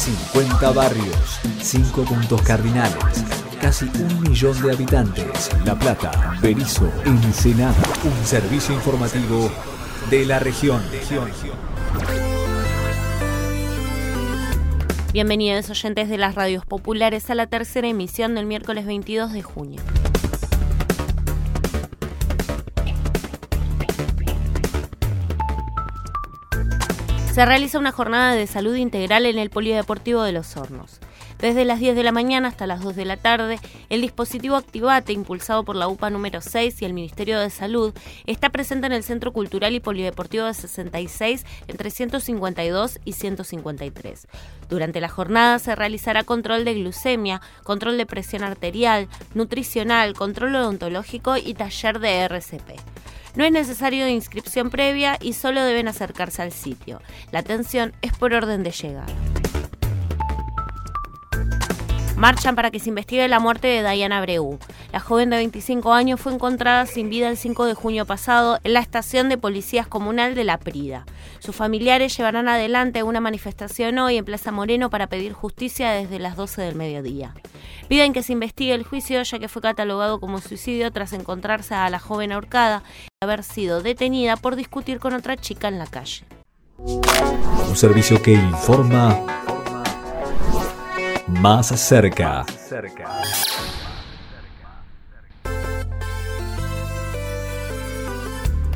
50 barrios, 5 puntos cardinales, casi un millón de habitantes. La Plata, Berizo, Ensenada. Un servicio informativo de la región. Bienvenidos oyentes de las radios populares a la tercera emisión del miércoles 22 de junio. Se realiza una jornada de salud integral en el Polideportivo de Los Hornos. Desde las 10 de la mañana hasta las 2 de la tarde, el dispositivo Activate, impulsado por la UPA número 6 y el Ministerio de Salud, está presente en el Centro Cultural y Polideportivo de 66 entre 152 y 153. Durante la jornada se realizará control de glucemia, control de presión arterial, nutricional, control odontológico y taller de RCP. No es necesario inscripción previa y solo deben acercarse al sitio. La atención es por orden de llegada. Marchan para que se investigue la muerte de Diana Abreu. La joven de 25 años fue encontrada sin vida el 5 de junio pasado en la estación de policías comunal de La Prida. Sus familiares llevarán adelante una manifestación hoy en Plaza Moreno para pedir justicia desde las 12 del mediodía. Piden que se investigue el juicio ya que fue catalogado como suicidio tras encontrarse a la joven ahorcada y haber sido detenida por discutir con otra chica en la calle. Un servicio que informa más cerca.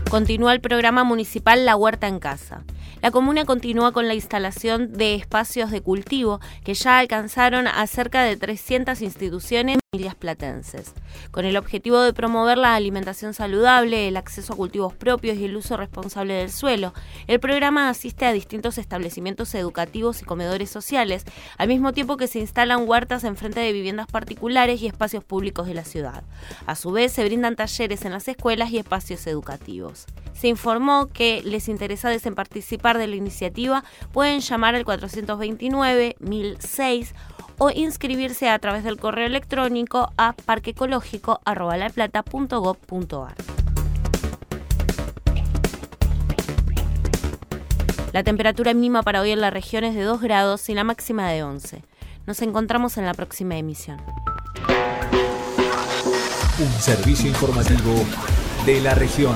Continúa el programa municipal La Huerta en Casa. La comuna continúa con la instalación de espacios de cultivo que ya alcanzaron a cerca de 300 instituciones y familias platenses, con el objetivo de promover la alimentación saludable, el acceso a cultivos propios y el uso responsable del suelo. El programa asiste a distintos establecimientos educativos y comedores sociales, al mismo tiempo que se instalan huertas en frente de viviendas particulares y espacios públicos de la ciudad. A su vez, se brindan talleres en las escuelas y espacios educativos. Se informó que les interesa en participar de la iniciativa pueden llamar al 429-1006 o inscribirse a través del correo electrónico a parqueecológico.gov.ar. La temperatura mínima para hoy en la región es de 2 grados y la máxima de 11. Nos encontramos en la próxima emisión. Un servicio informativo de la región.